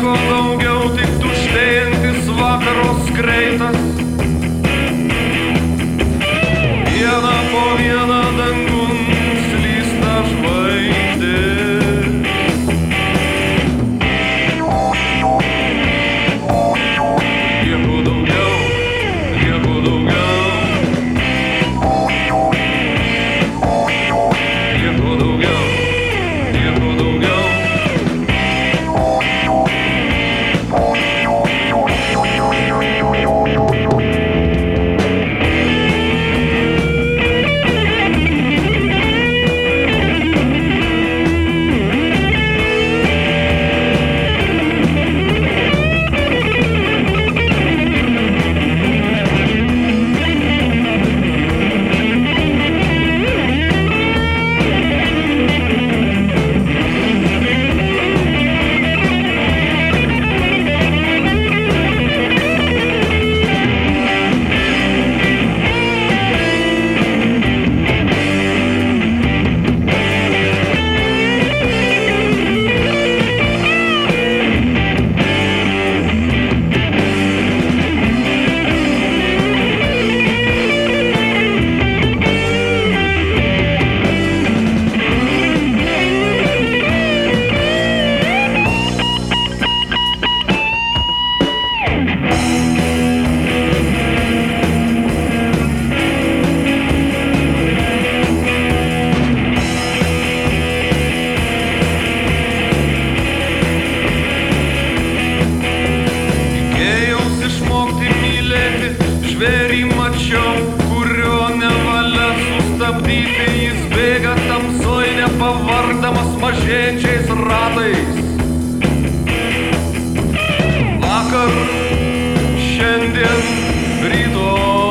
nieko daugiau tik tuštėjantis vakaro skreitas. tapas mažėčiais ratais. Vakar, šiandien, rytoj.